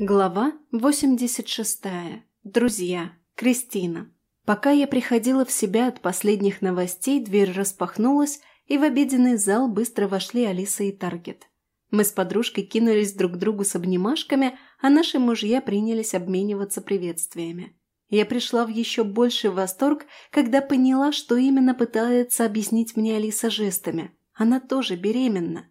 Глава 86. Друзья. Кристина. Пока я приходила в себя от последних новостей, дверь распахнулась, и в обеденный зал быстро вошли Алиса и Таргет. Мы с подружкой кинулись друг к другу с обнимашками, а наши мужья принялись обмениваться приветствиями. Я пришла в еще больший восторг, когда поняла, что именно пытается объяснить мне Алиса жестами. Она тоже беременна.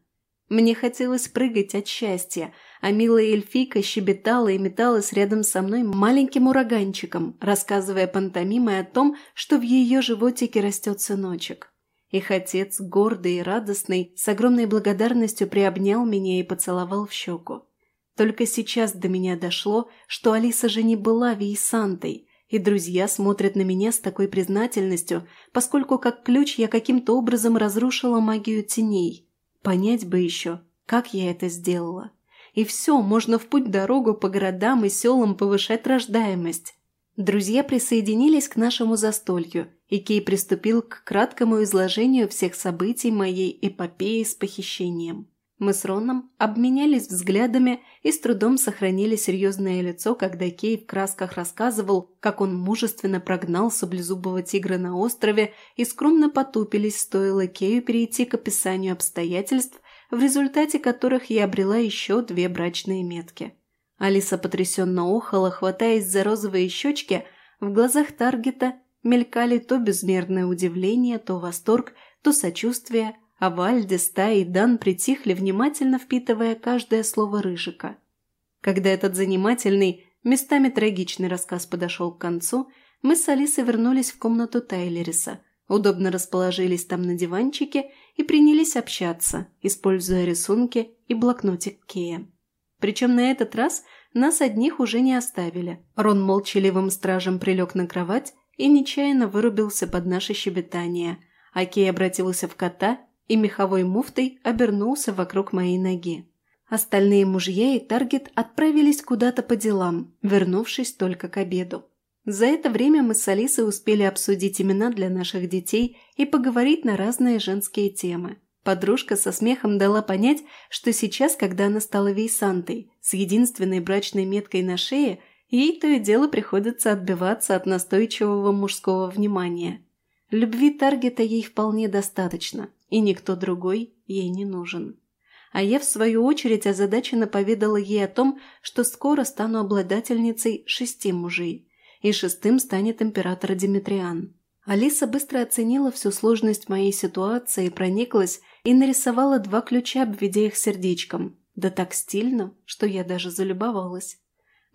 Мне хотелось прыгать от счастья, а милая эльфийка щебетала и металась рядом со мной маленьким ураганчиком, рассказывая пантомимой о том, что в ее животике растет сыночек. Их отец, гордый и радостный, с огромной благодарностью приобнял меня и поцеловал в щеку. Только сейчас до меня дошло, что Алиса же не была Вейсантой, и друзья смотрят на меня с такой признательностью, поскольку как ключ я каким-то образом разрушила магию теней. Понять бы еще, как я это сделала. И все, можно в путь дорогу по городам и селам повышать рождаемость. Друзья присоединились к нашему застолью, и Кей приступил к краткому изложению всех событий моей эпопеи с похищением. Мы с Роном обменялись взглядами и с трудом сохранили серьезное лицо, когда Кей в красках рассказывал, как он мужественно прогнал саблезубого тигра на острове и скромно потупились, стоило Кею перейти к описанию обстоятельств, в результате которых я обрела еще две брачные метки. Алиса потрясенно охала, хватаясь за розовые щечки, в глазах Таргета мелькали то безмерное удивление, то восторг, то сочувствие – а Вальдис, Та и Дан притихли, внимательно впитывая каждое слово Рыжика. Когда этот занимательный, местами трагичный рассказ подошел к концу, мы с Алисой вернулись в комнату Тайлериса, удобно расположились там на диванчике и принялись общаться, используя рисунки и блокнотик Кея. Причем на этот раз нас одних уже не оставили. Рон молчаливым стражем прилег на кровать и нечаянно вырубился под наше щебетание, а Кей обратился в кота и меховой муфтой обернулся вокруг моей ноги. Остальные мужья и Таргет отправились куда-то по делам, вернувшись только к обеду. За это время мы с Алисой успели обсудить имена для наших детей и поговорить на разные женские темы. Подружка со смехом дала понять, что сейчас, когда она стала вейсантой, с единственной брачной меткой на шее, ей то и дело приходится отбиваться от настойчивого мужского внимания. Любви Таргета ей вполне достаточно, и никто другой ей не нужен. А я, в свою очередь, озадаченно поведала ей о том, что скоро стану обладательницей шести мужей, и шестым станет император Димитриан. Алиса быстро оценила всю сложность моей ситуации, прониклась и нарисовала два ключа, обведя их сердечком. Да так стильно, что я даже залюбовалась.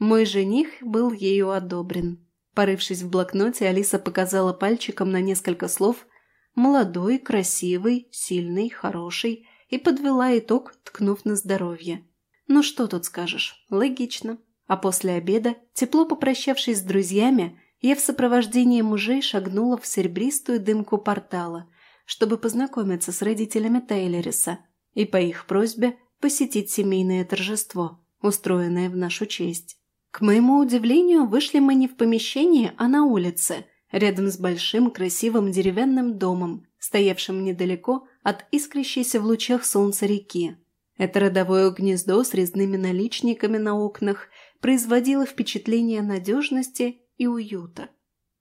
Мой жених был ею одобрен. Порывшись в блокноте, Алиса показала пальчиком на несколько слов – Молодой, красивый, сильный, хороший. И подвела итог, ткнув на здоровье. Ну что тут скажешь, логично. А после обеда, тепло попрощавшись с друзьями, я в сопровождении мужей шагнула в серебристую дымку портала, чтобы познакомиться с родителями Тейлериса и по их просьбе посетить семейное торжество, устроенное в нашу честь. К моему удивлению, вышли мы не в помещении, а на улице – рядом с большим красивым деревянным домом, стоявшим недалеко от искрящейся в лучах солнца реки. Это родовое гнездо с резными наличниками на окнах производило впечатление надежности и уюта.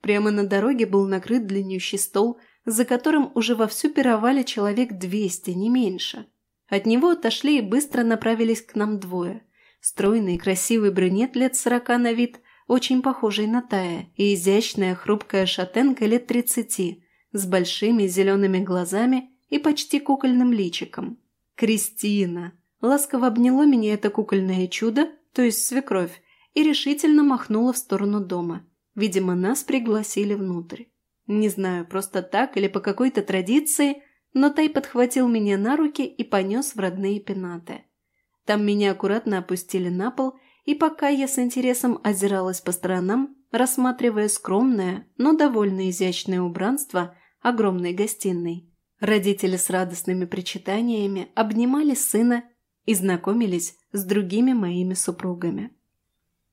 Прямо на дороге был накрыт длиннющий стол, за которым уже вовсю пировали человек двести, не меньше. От него отошли и быстро направились к нам двое. Стройный красивый брюнет лет сорока на вид очень похожей на Тая, и изящная хрупкая шатенка лет тридцати, с большими зелеными глазами и почти кукольным личиком. «Кристина!» Ласково обняло меня это кукольное чудо, то есть свекровь, и решительно махнула в сторону дома. Видимо, нас пригласили внутрь. Не знаю, просто так или по какой-то традиции, но Тай подхватил меня на руки и понес в родные пенаты. Там меня аккуратно опустили на пол и пока я с интересом озиралась по сторонам, рассматривая скромное, но довольно изящное убранство огромной гостиной, родители с радостными причитаниями обнимали сына и знакомились с другими моими супругами.